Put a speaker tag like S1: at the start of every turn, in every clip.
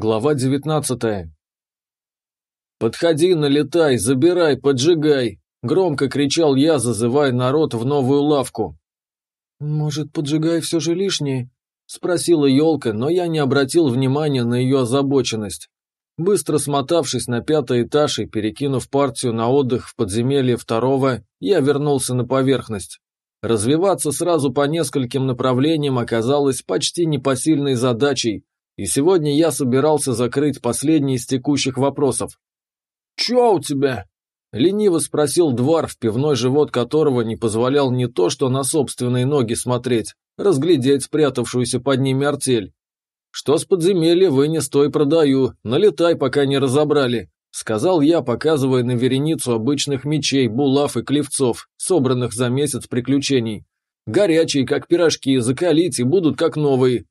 S1: Глава 19 «Подходи, налетай, забирай, поджигай!» — громко кричал я, зазывая народ в новую лавку.
S2: «Может, поджигай все же лишнее?»
S1: — спросила елка, но я не обратил внимания на ее озабоченность. Быстро смотавшись на пятый этаж и перекинув партию на отдых в подземелье второго, я вернулся на поверхность. Развиваться сразу по нескольким направлениям оказалось почти непосильной задачей, и сегодня я собирался закрыть последний из текущих вопросов. «Чё у тебя?» — лениво спросил Дварф, пивной живот которого не позволял не то что на собственные ноги смотреть, разглядеть спрятавшуюся под ними артель. «Что с подземелья вынес, то и продаю, налетай, пока не разобрали», — сказал я, показывая на вереницу обычных мечей, булав и клевцов, собранных за месяц приключений. «Горячие, как пирожки, закалить и будут как новые».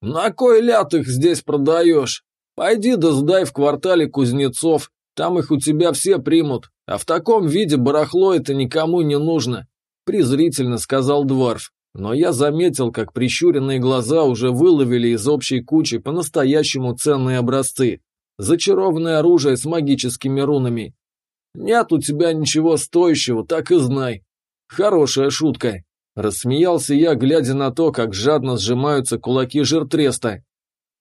S1: «На кой ляд их здесь продаешь? Пойди да сдай в квартале кузнецов, там их у тебя все примут, а в таком виде барахло это никому не нужно», – презрительно сказал Дварф. Но я заметил, как прищуренные глаза уже выловили из общей кучи по-настоящему ценные образцы. Зачарованное оружие с магическими рунами. «Нет у тебя ничего стоящего, так и знай». «Хорошая шутка», – рассмеялся я, глядя на то, как жадно сжимаются кулаки жиртреста.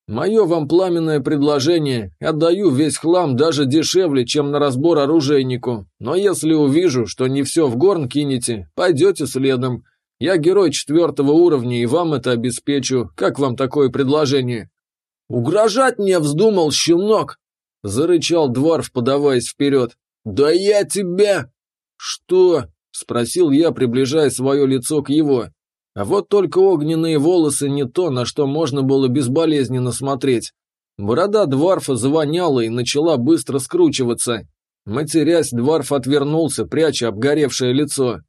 S1: Мое вам пламенное предложение, отдаю весь хлам даже дешевле, чем на разбор оружейнику. Но если увижу, что не все в горн кинете, пойдете следом. Я герой четвертого уровня и вам это обеспечу. Как вам такое предложение?» «Угрожать мне вздумал, щенок!» — зарычал Дварф, подаваясь вперед. «Да я тебя...» «Что?» — спросил я, приближая свое лицо к его. А вот только огненные волосы не то, на что можно было безболезненно смотреть. Борода Дварфа завоняла и начала быстро скручиваться. Матерясь, Дварф отвернулся, пряча обгоревшее лицо.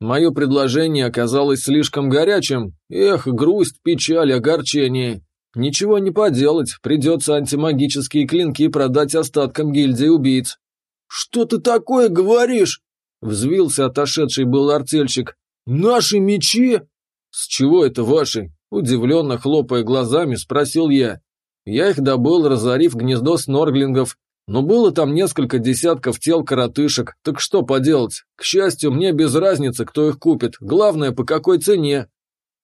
S1: Мое предложение оказалось слишком горячим. Эх, грусть, печаль, огорчение. Ничего не поделать, придется антимагические клинки продать остаткам гильдии убийц. «Что ты такое говоришь?» — взвился отошедший был артельщик. «Наши мечи?» «С чего это ваши?» – удивленно хлопая глазами, спросил я. Я их добыл, разорив гнездо снорглингов, но было там несколько десятков тел коротышек, так что поделать? К счастью, мне без разницы, кто их купит, главное, по какой цене.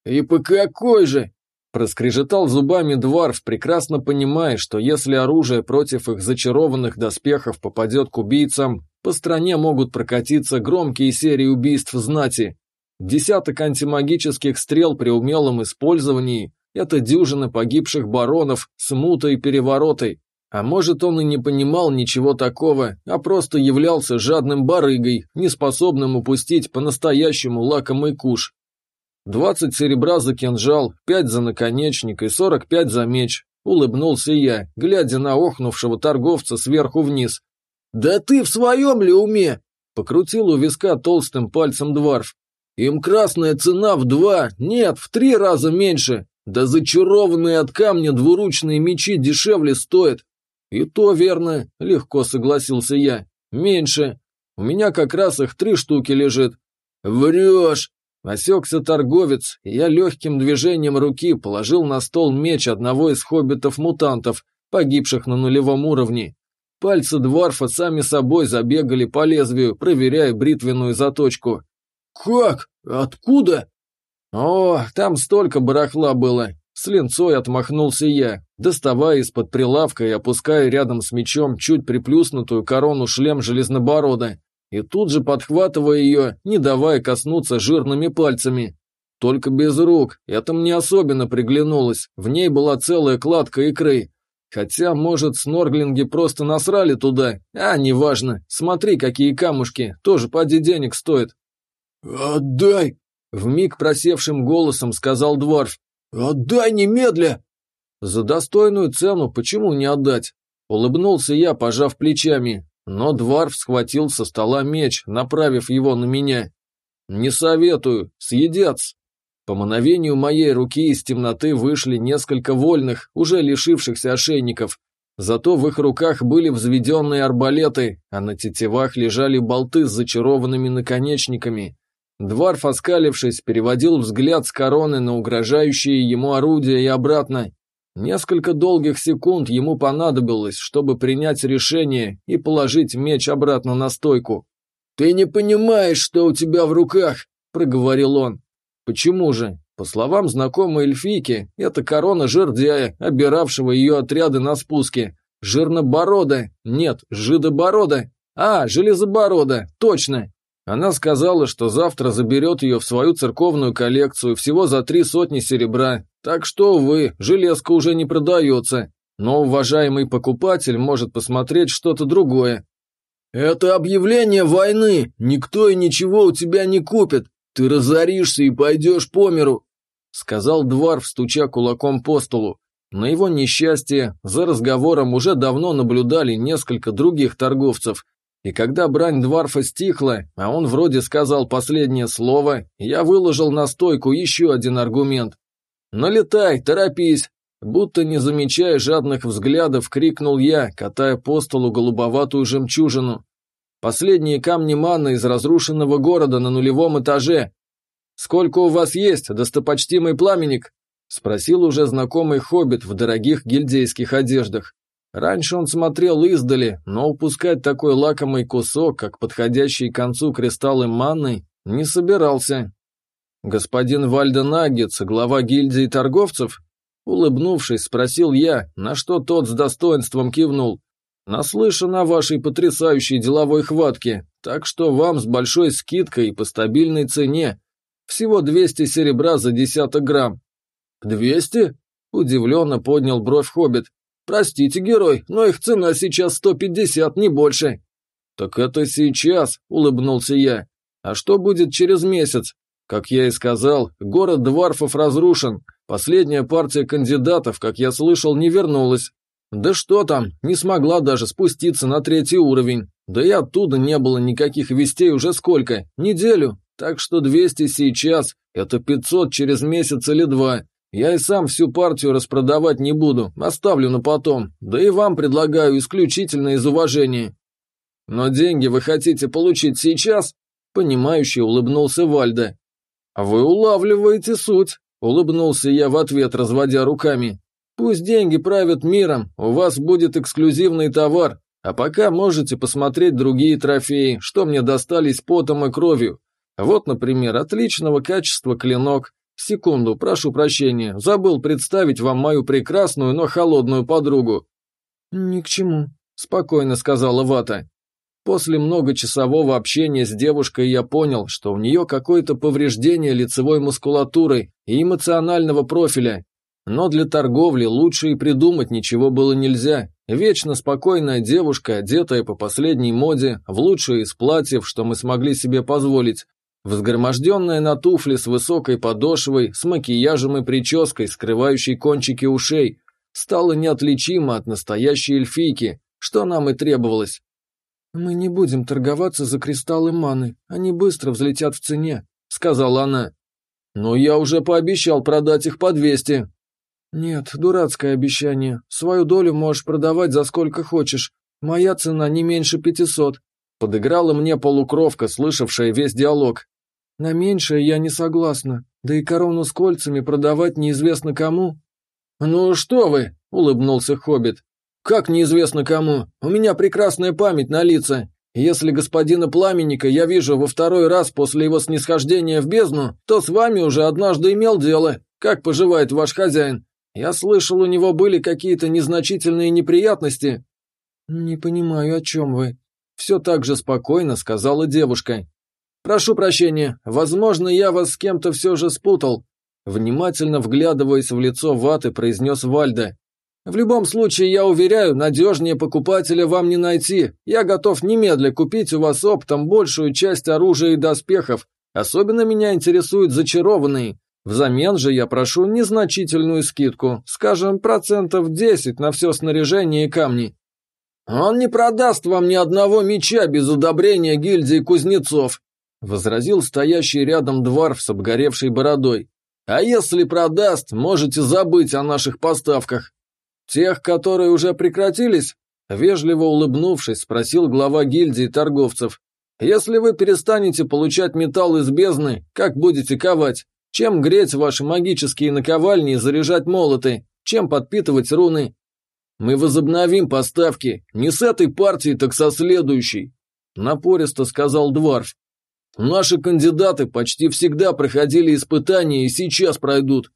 S1: «И по какой же?» Проскрежетал зубами Дварф, прекрасно понимая, что если оружие против их зачарованных доспехов попадет к убийцам, по стране могут прокатиться громкие серии убийств знати. Десяток антимагических стрел при умелом использовании – это дюжина погибших баронов, смута и перевороты. А может, он и не понимал ничего такого, а просто являлся жадным барыгой, неспособным упустить по-настоящему лакомый куш. Двадцать серебра за кинжал, пять за наконечник и сорок пять за меч. Улыбнулся я, глядя на охнувшего торговца сверху вниз. «Да ты в своем ли уме?» Покрутил у виска толстым пальцем дворф. Им красная цена в два, нет, в три раза меньше. Да зачарованные от камня двуручные мечи дешевле стоят. И то верно, легко согласился я. Меньше. У меня как раз их три штуки лежит. Врешь. Осекся торговец, и я легким движением руки положил на стол меч одного из хоббитов-мутантов, погибших на нулевом уровне. Пальцы дворфа сами собой забегали по лезвию, проверяя бритвенную заточку. «Как? Откуда?» «О, там столько барахла было!» С линцой отмахнулся я, доставая из-под прилавка и опуская рядом с мечом чуть приплюснутую корону шлем железноборода, и тут же подхватывая ее, не давая коснуться жирными пальцами. Только без рук, это мне особенно приглянулось, в ней была целая кладка икры. Хотя, может, снорглинги просто насрали туда, а, неважно, смотри, какие камушки, тоже поди денег стоят. «Отдай!» — вмиг просевшим голосом сказал Дворф. «Отдай немедля!» «За достойную цену почему не отдать?» Улыбнулся я, пожав плечами, но Дварф схватил со стола меч, направив его на меня. «Не советую, съедятся!» По мановению моей руки из темноты вышли несколько вольных, уже лишившихся ошейников. Зато в их руках были взведенные арбалеты, а на тетивах лежали болты с зачарованными наконечниками. Дварф, оскалившись, переводил взгляд с короны на угрожающие ему орудия и обратно. Несколько долгих секунд ему понадобилось, чтобы принять решение и положить меч обратно на стойку. «Ты не понимаешь, что у тебя в руках!» – проговорил он. «Почему же? По словам знакомой эльфийки, это корона жердяя, обиравшего ее отряды на спуске. Жирноборода, нет, жидоборода, а, железоборода, точно. Она сказала, что завтра заберет ее в свою церковную коллекцию всего за три сотни серебра, так что, увы, железка уже не продается. Но уважаемый покупатель может посмотреть что-то другое. «Это объявление войны, никто и ничего у тебя не купит, ты разоришься и пойдешь по миру», сказал Дварф, стуча кулаком по столу. На его несчастье за разговором уже давно наблюдали несколько других торговцев, и когда брань Дварфа стихла, а он вроде сказал последнее слово, я выложил на стойку еще один аргумент. «Налетай, торопись!» Будто не замечая жадных взглядов, крикнул я, катая по столу голубоватую жемчужину. «Последние камни маны из разрушенного города на нулевом этаже. Сколько у вас есть, достопочтимый пламенник?» Спросил уже знакомый хоббит в дорогих гильдейских одеждах. Раньше он смотрел издали, но упускать такой лакомый кусок, как подходящий к концу кристаллы манны, не собирался. «Господин Вальденагец, глава гильдии торговцев?» Улыбнувшись, спросил я, на что тот с достоинством кивнул. «Наслышан о вашей потрясающей деловой хватке, так что вам с большой скидкой и по стабильной цене. Всего 200 серебра за десяток грамм. «Двести?» – удивленно поднял бровь Хоббит. «Простите, герой, но их цена сейчас сто пятьдесят, не больше». «Так это сейчас», – улыбнулся я. «А что будет через месяц? Как я и сказал, город Дварфов разрушен. Последняя партия кандидатов, как я слышал, не вернулась. Да что там, не смогла даже спуститься на третий уровень. Да и оттуда не было никаких вестей уже сколько? Неделю. Так что 200 сейчас – это 500 через месяц или два. Я и сам всю партию распродавать не буду, оставлю на потом, да и вам предлагаю исключительно из уважения. Но деньги вы хотите получить сейчас?» Понимающе улыбнулся Вальда. «Вы улавливаете суть», — улыбнулся я в ответ, разводя руками. «Пусть деньги правят миром, у вас будет эксклюзивный товар, а пока можете посмотреть другие трофеи, что мне достались потом и кровью. Вот, например, отличного качества клинок, «Секунду, прошу прощения, забыл представить вам мою прекрасную, но холодную подругу».
S2: «Ни к чему», —
S1: спокойно сказала Вата. После многочасового общения с девушкой я понял, что у нее какое-то повреждение лицевой мускулатуры и эмоционального профиля. Но для торговли лучше и придумать ничего было нельзя. Вечно спокойная девушка, одетая по последней моде, в лучшее из платьев, что мы смогли себе позволить, Взгроможденная на туфли с высокой подошвой, с макияжем и прической, скрывающей кончики ушей, стала неотличима от настоящей эльфийки, что нам и требовалось.
S2: «Мы не будем торговаться за кристаллы маны, они быстро взлетят в цене», — сказала она.
S1: «Но я уже пообещал продать их по двести».
S2: «Нет, дурацкое обещание. Свою долю можешь продавать за сколько хочешь. Моя цена не меньше пятисот».
S1: Подыграла мне полукровка, слышавшая весь диалог.
S2: На меньшее я не согласна, да и корону с кольцами продавать неизвестно кому».
S1: «Ну что вы», — улыбнулся Хоббит. «Как неизвестно кому? У меня прекрасная память на лица. Если господина Пламенника я вижу во второй раз после его снисхождения в бездну, то с вами уже однажды имел дело. Как поживает ваш хозяин? Я слышал, у него были какие-то незначительные неприятности».
S2: «Не понимаю, о чем вы»,
S1: все так же спокойно сказала девушка. «Прошу прощения, возможно, я вас с кем-то все же спутал», внимательно вглядываясь в лицо ваты, произнес Вальда. «В любом случае, я уверяю, надежнее покупателя вам не найти. Я готов немедля купить у вас оптом большую часть оружия и доспехов. Особенно меня интересуют зачарованные. Взамен же я прошу незначительную скидку, скажем, процентов 10 на все снаряжение и камни. «Он не продаст вам ни одного меча без удобрения гильдии кузнецов», возразил стоящий рядом дворф с обгоревшей бородой. «А если продаст, можете забыть о наших поставках». «Тех, которые уже прекратились?» Вежливо улыбнувшись, спросил глава гильдии торговцев. «Если вы перестанете получать металл из бездны, как будете ковать? Чем греть ваши магические наковальни и заряжать молоты? чем подпитывать руны. Мы возобновим поставки, не с этой партии, так со следующей, напористо сказал Дварф. Наши кандидаты почти всегда проходили испытания и сейчас пройдут.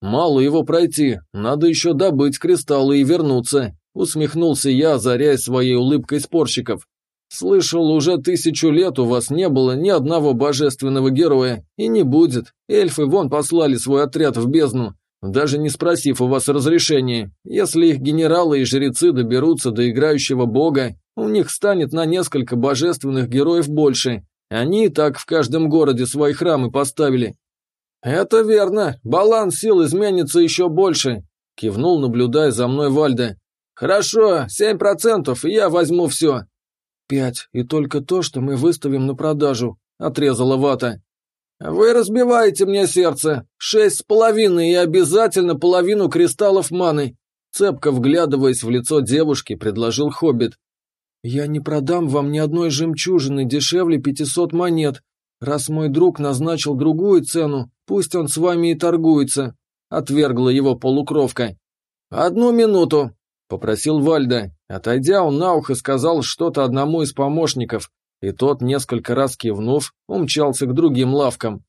S1: Мало его пройти, надо еще добыть кристаллы и вернуться, усмехнулся я, озаряя своей улыбкой спорщиков. Слышал, уже тысячу лет у вас не было ни одного божественного героя, и не будет. Эльфы вон послали свой отряд в бездну, даже не спросив у вас разрешения. Если их генералы и жрецы доберутся до играющего бога, у них станет на несколько божественных героев больше. Они и так в каждом городе свои храмы поставили. «Это верно. Баланс сил изменится еще больше», – кивнул, наблюдая за мной Вальда. «Хорошо, семь процентов, и я возьму все».
S2: «Пять, и только то, что мы выставим на продажу», – отрезала Вата.
S1: «Вы разбиваете мне сердце. Шесть с половиной и обязательно половину кристаллов маны», цепко вглядываясь в лицо девушки, предложил Хоббит.
S2: «Я не продам вам ни одной жемчужины дешевле пятисот монет. Раз мой друг назначил другую цену, пусть он с вами и торгуется», отвергла его полукровка.
S1: «Одну минуту», — попросил Вальда. Отойдя, он на ухо сказал что-то одному из помощников, и тот, несколько раз кивнув, умчался к другим лавкам.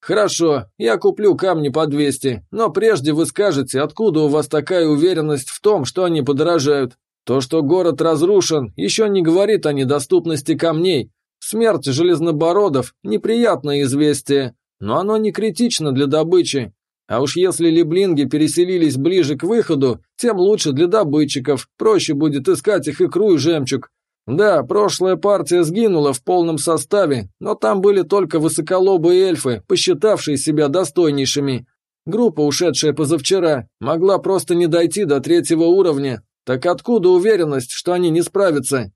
S1: «Хорошо, я куплю камни по 200, но прежде вы скажете, откуда у вас такая уверенность в том, что они подорожают. То, что город разрушен, еще не говорит о недоступности камней. Смерть железнобородов – неприятное известие, но оно не критично для добычи. А уж если либлинги переселились ближе к выходу, тем лучше для добытчиков, проще будет искать их икру и жемчуг. Да, прошлая партия сгинула в полном составе, но там были только высоколобые эльфы, посчитавшие себя достойнейшими. Группа, ушедшая позавчера, могла просто не дойти до третьего уровня. Так откуда уверенность, что они не справятся?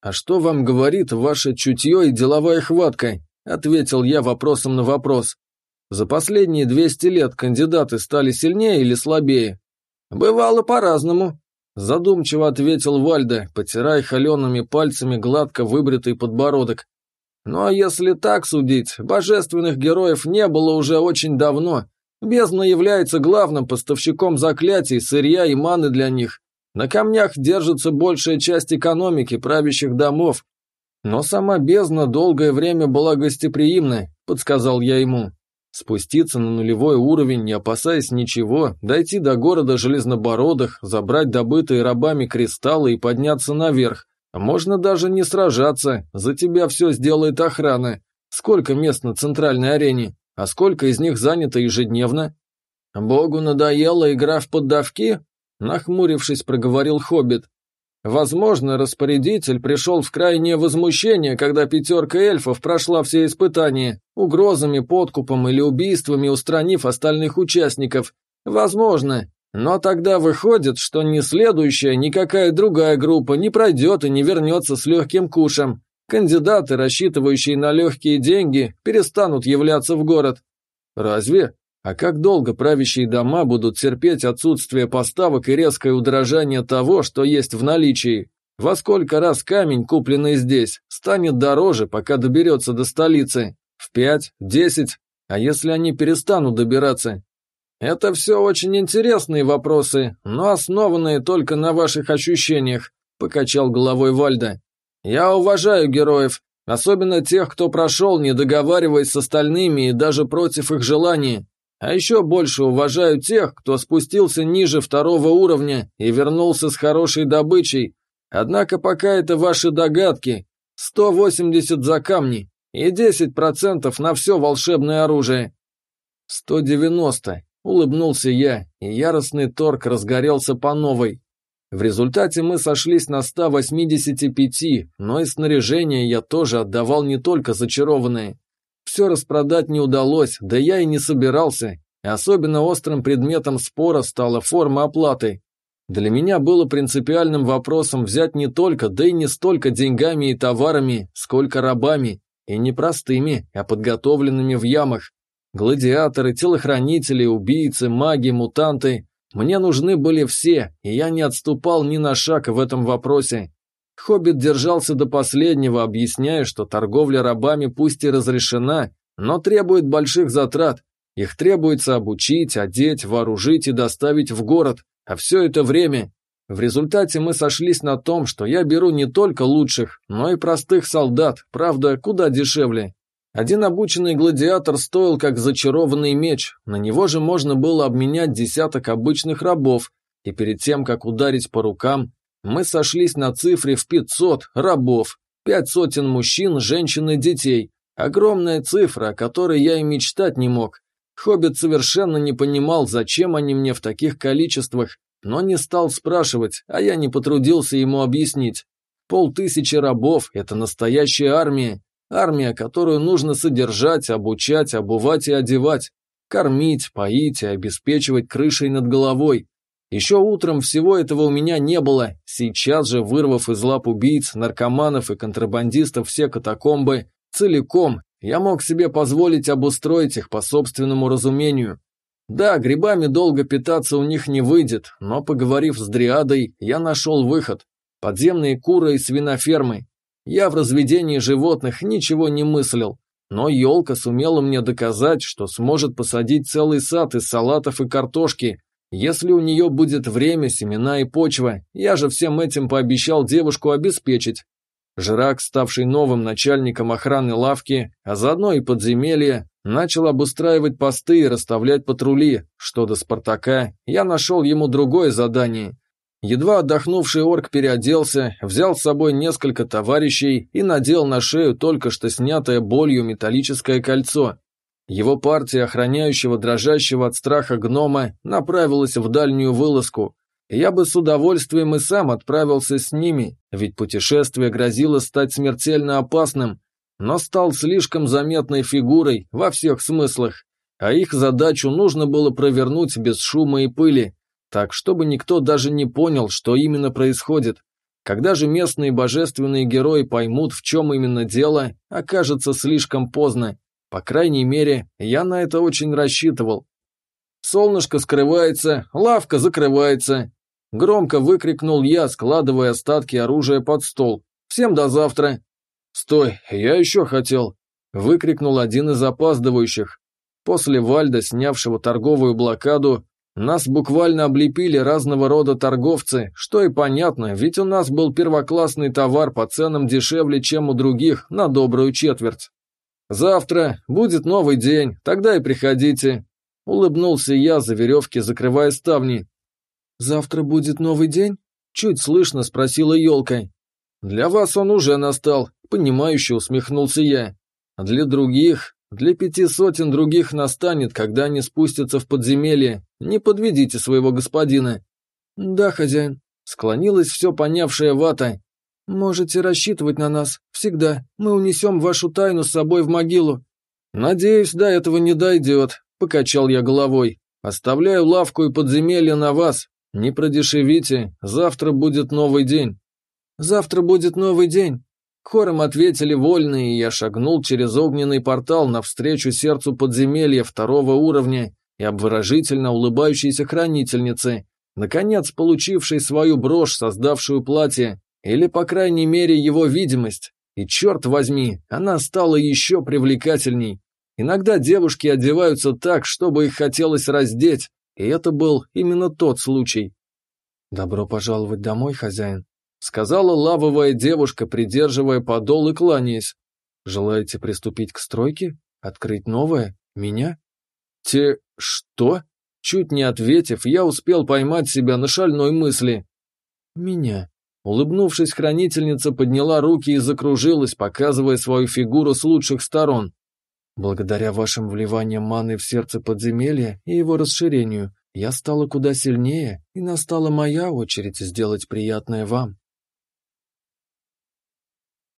S1: А что вам говорит ваше чутье и деловая хватка? Ответил я вопросом на вопрос. За последние 200 лет кандидаты стали сильнее или слабее? Бывало по-разному, Задумчиво ответил Вальда, потирая холеными пальцами гладко выбритый подбородок. Ну а если так судить, божественных героев не было уже очень давно. Бездна является главным поставщиком заклятий, сырья и маны для них. На камнях держится большая часть экономики правящих домов. Но сама бездна долгое время была гостеприимной, подсказал я ему спуститься на нулевой уровень, не опасаясь ничего, дойти до города Железнобородых, забрать добытые рабами кристаллы и подняться наверх. Можно даже не сражаться, за тебя все сделает охрана. Сколько мест на центральной арене, а сколько из них занято ежедневно? Богу надоела игра в поддавки? Нахмурившись, проговорил Хоббит. Возможно, распорядитель пришел в крайнее возмущение, когда пятерка эльфов прошла все испытания, угрозами, подкупом или убийствами устранив остальных участников. Возможно. Но тогда выходит, что ни следующая, ни какая другая группа не пройдет и не вернется с легким кушем. Кандидаты, рассчитывающие на легкие деньги, перестанут являться в город. Разве? А как долго правящие дома будут терпеть отсутствие поставок и резкое удорожание того, что есть в наличии? Во сколько раз камень, купленный здесь, станет дороже, пока доберется до столицы? В пять? Десять? А если они перестанут добираться? Это все очень интересные вопросы, но основанные только на ваших ощущениях, покачал головой Вальда. Я уважаю героев, особенно тех, кто прошел, не договариваясь с остальными и даже против их желаний. А еще больше уважаю тех, кто спустился ниже второго уровня и вернулся с хорошей добычей. Однако пока это ваши догадки. 180 за камни и 10% на все волшебное оружие. 190. Улыбнулся я, и яростный торг разгорелся по новой. В результате мы сошлись на 185, но и снаряжение я тоже отдавал не только зачарованное. Все распродать не удалось, да я и не собирался. Особенно острым предметом спора стала форма оплаты. Для меня было принципиальным вопросом взять не только, да и не столько деньгами и товарами, сколько рабами. И не простыми, а подготовленными в ямах. Гладиаторы, телохранители, убийцы, маги, мутанты. Мне нужны были все, и я не отступал ни на шаг в этом вопросе. Хоббит держался до последнего, объясняя, что торговля рабами пусть и разрешена, но требует больших затрат. Их требуется обучить, одеть, вооружить и доставить в город, а все это время... В результате мы сошлись на том, что я беру не только лучших, но и простых солдат, правда, куда дешевле. Один обученный гладиатор стоил как зачарованный меч, на него же можно было обменять десяток обычных рабов, и перед тем, как ударить по рукам, мы сошлись на цифре в 500 рабов, пять сотен мужчин, женщин и детей. Огромная цифра, о которой я и мечтать не мог. Хоббит совершенно не понимал, зачем они мне в таких количествах, но не стал спрашивать, а я не потрудился ему объяснить. Полтысячи рабов – это настоящая армия. Армия, которую нужно содержать, обучать, обувать и одевать. Кормить, поить и обеспечивать крышей над головой. Еще утром всего этого у меня не было, сейчас же, вырвав из лап убийц, наркоманов и контрабандистов все катакомбы, целиком, я мог себе позволить обустроить их по собственному разумению. Да, грибами долго питаться у них не выйдет, но, поговорив с Дриадой, я нашел выход. Подземные куры и свинофермы. Я в разведении животных ничего не мыслил, но елка сумела мне доказать, что сможет посадить целый сад из салатов и картошки, если у нее будет время, семена и почва, я же всем этим пообещал девушку обеспечить. Жирак, ставший новым начальником охраны лавки, а заодно и подземелья, начал обустраивать посты и расставлять патрули, что до Спартака я нашел ему другое задание. Едва отдохнувший орк переоделся, взял с собой несколько товарищей и надел на шею только что снятое болью металлическое кольцо. Его партия охраняющего дрожащего от страха гнома направилась в дальнюю вылазку. Я бы с удовольствием и сам отправился с ними, ведь путешествие грозило стать смертельно опасным, но стал слишком заметной фигурой во всех смыслах, а их задачу нужно было провернуть без шума и пыли, так чтобы никто даже не понял, что именно происходит. Когда же местные божественные герои поймут, в чем именно дело, окажется слишком поздно. По крайней мере, я на это очень рассчитывал. Солнышко скрывается, лавка закрывается. Громко выкрикнул я, складывая остатки оружия под стол. Всем до завтра. Стой, я еще хотел. Выкрикнул один из опаздывающих. После Вальда, снявшего торговую блокаду, нас буквально облепили разного рода торговцы, что и понятно, ведь у нас был первоклассный товар по ценам дешевле, чем у других, на добрую четверть. «Завтра будет новый день, тогда и приходите», — улыбнулся я за веревки, закрывая ставни. «Завтра будет новый день?» — чуть слышно спросила елка. «Для вас он уже настал», — понимающе усмехнулся я. «А для других, для пяти сотен других настанет, когда они спустятся в подземелье. Не подведите своего господина». «Да, хозяин», — склонилась все понявшая вата. «Можете рассчитывать на нас. Всегда. Мы унесем вашу тайну с собой в могилу». «Надеюсь, до этого не дойдет», — покачал я головой. «Оставляю лавку и подземелье на вас. Не продешевите. Завтра будет новый день». «Завтра будет новый день». Хором ответили вольные, и я шагнул через огненный портал навстречу сердцу подземелья второго уровня и обворожительно улыбающейся хранительнице, наконец получившей свою брошь, создавшую платье, или, по крайней мере, его видимость. И черт возьми, она стала еще привлекательней. Иногда девушки одеваются так, чтобы их хотелось раздеть, и это был именно тот случай. «Добро пожаловать домой, хозяин», — сказала лавовая девушка, придерживая подол и кланяясь. «Желаете приступить к стройке? Открыть новое? Меня?» «Те... что?» Чуть не ответив, я успел поймать себя на шальной мысли. «Меня», Улыбнувшись, хранительница подняла руки и закружилась, показывая свою фигуру с лучших сторон. Благодаря вашим вливаниям маны в сердце подземелья и его расширению, я стала куда сильнее, и настала моя очередь сделать приятное вам.